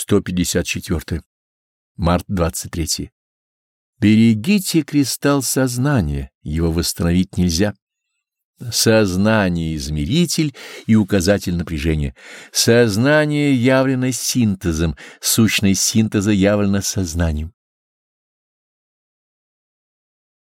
154. Март 23. Берегите кристалл сознания, его восстановить нельзя. Сознание — измеритель и указатель напряжения. Сознание явлено синтезом, сущность синтеза явлена сознанием.